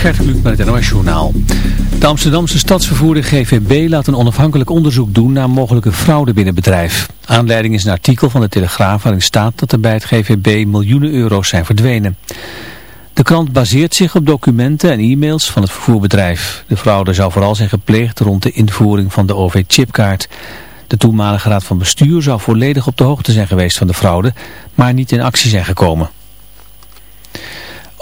Gert Kluk met het NOS Journaal. De Amsterdamse stadsvervoerder GVB laat een onafhankelijk onderzoek doen naar mogelijke fraude binnen bedrijf. Aanleiding is een artikel van de Telegraaf waarin staat dat er bij het GVB miljoenen euro's zijn verdwenen. De krant baseert zich op documenten en e-mails van het vervoerbedrijf. De fraude zou vooral zijn gepleegd rond de invoering van de OV-chipkaart. De toenmalige raad van bestuur zou volledig op de hoogte zijn geweest van de fraude, maar niet in actie zijn gekomen.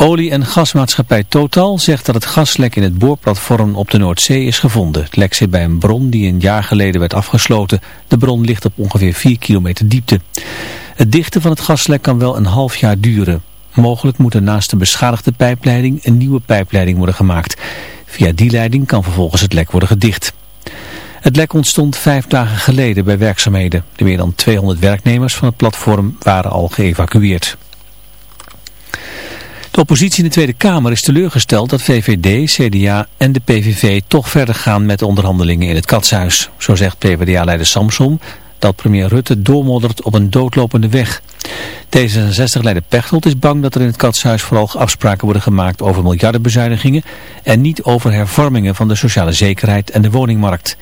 Olie- en gasmaatschappij Total zegt dat het gaslek in het boorplatform op de Noordzee is gevonden. Het lek zit bij een bron die een jaar geleden werd afgesloten. De bron ligt op ongeveer 4 kilometer diepte. Het dichten van het gaslek kan wel een half jaar duren. Mogelijk moet er naast de beschadigde pijpleiding een nieuwe pijpleiding worden gemaakt. Via die leiding kan vervolgens het lek worden gedicht. Het lek ontstond vijf dagen geleden bij werkzaamheden. De meer dan 200 werknemers van het platform waren al geëvacueerd. De oppositie in de Tweede Kamer is teleurgesteld dat VVD, CDA en de PVV toch verder gaan met de onderhandelingen in het katshuis. Zo zegt PvdA-leider Samsom dat premier Rutte doormoddert op een doodlopende weg. D66-leider Pechtold is bang dat er in het katshuis vooral afspraken worden gemaakt over miljardenbezuinigingen en niet over hervormingen van de sociale zekerheid en de woningmarkt.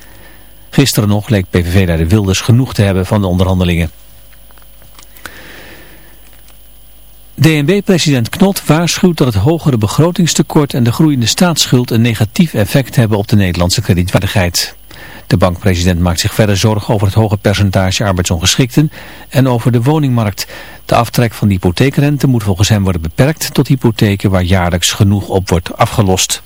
Gisteren nog leek PVV-leider Wilders genoeg te hebben van de onderhandelingen. DNB-president Knot waarschuwt dat het hogere begrotingstekort en de groeiende staatsschuld een negatief effect hebben op de Nederlandse kredietwaardigheid. De bankpresident maakt zich verder zorgen over het hoge percentage arbeidsongeschikten en over de woningmarkt. De aftrek van de hypotheekrente moet volgens hem worden beperkt tot hypotheken waar jaarlijks genoeg op wordt afgelost.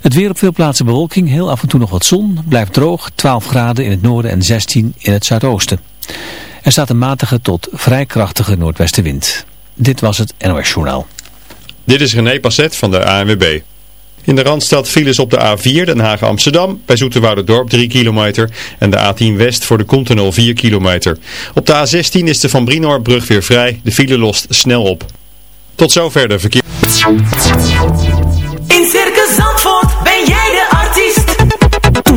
Het weer op veel plaatsen bewolking, heel af en toe nog wat zon, blijft droog, 12 graden in het noorden en 16 in het zuidoosten. Er staat een matige tot vrij krachtige noordwestenwind. Dit was het NOS Journaal. Dit is René Passet van de ANWB. In de Randstad files op de A4 Den Haag-Amsterdam, bij Dorp 3 kilometer en de A10 West voor de Continental 4 kilometer. Op de A16 is de Van Brinoorbrug weer vrij, de file lost snel op. Tot zover de verkeer.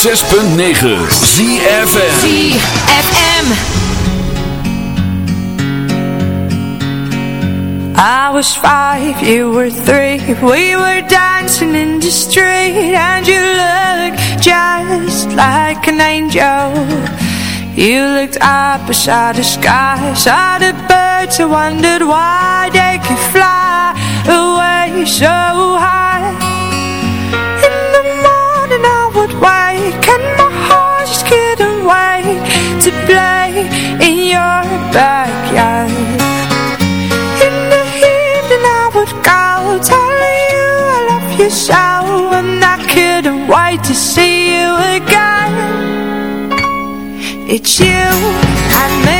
6.9 ZFM ZFM I was five, you were three. We were dancing in the street And you looked just like an angel. You looked up beside the sky Saw the birds, I wondered why They could fly away so high. break And my heart just couldn't wait To play in your backyard? In the evening I would go Telling you I love you so And I couldn't wait to see you again. It's you and me.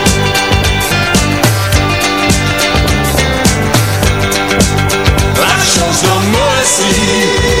心。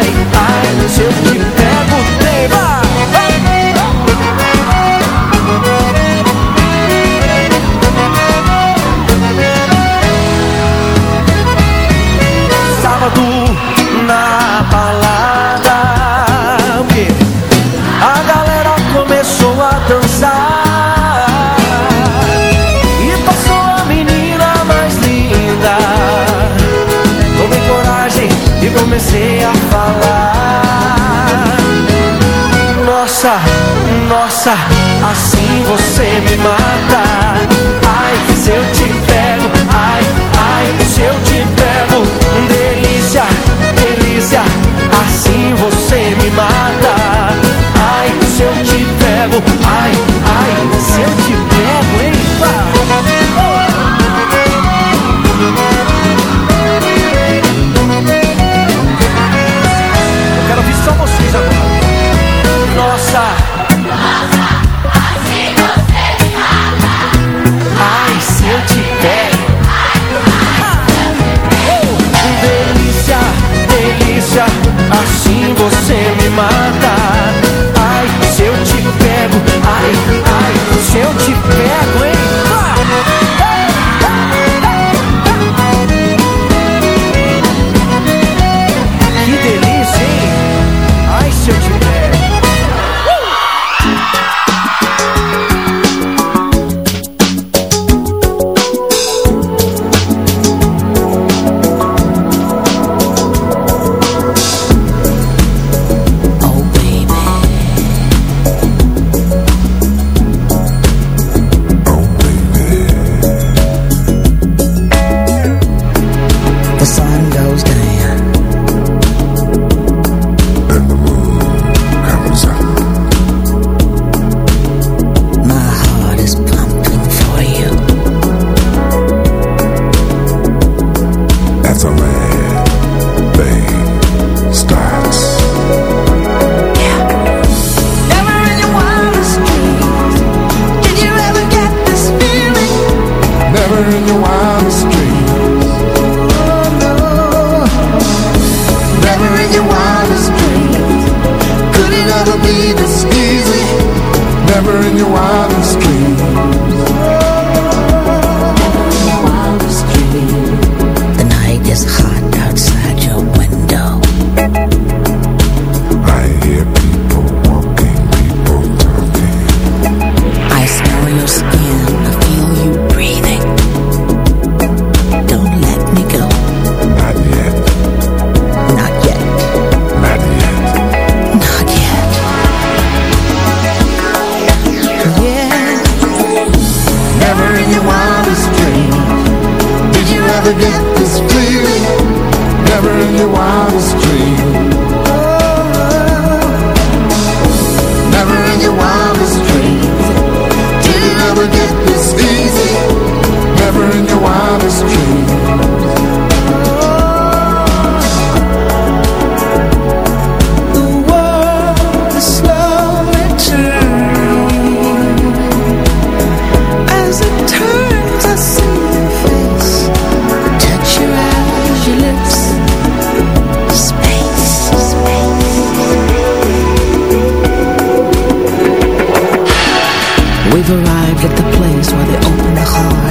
Assim você me mata. arrived at the place where they opened the heart.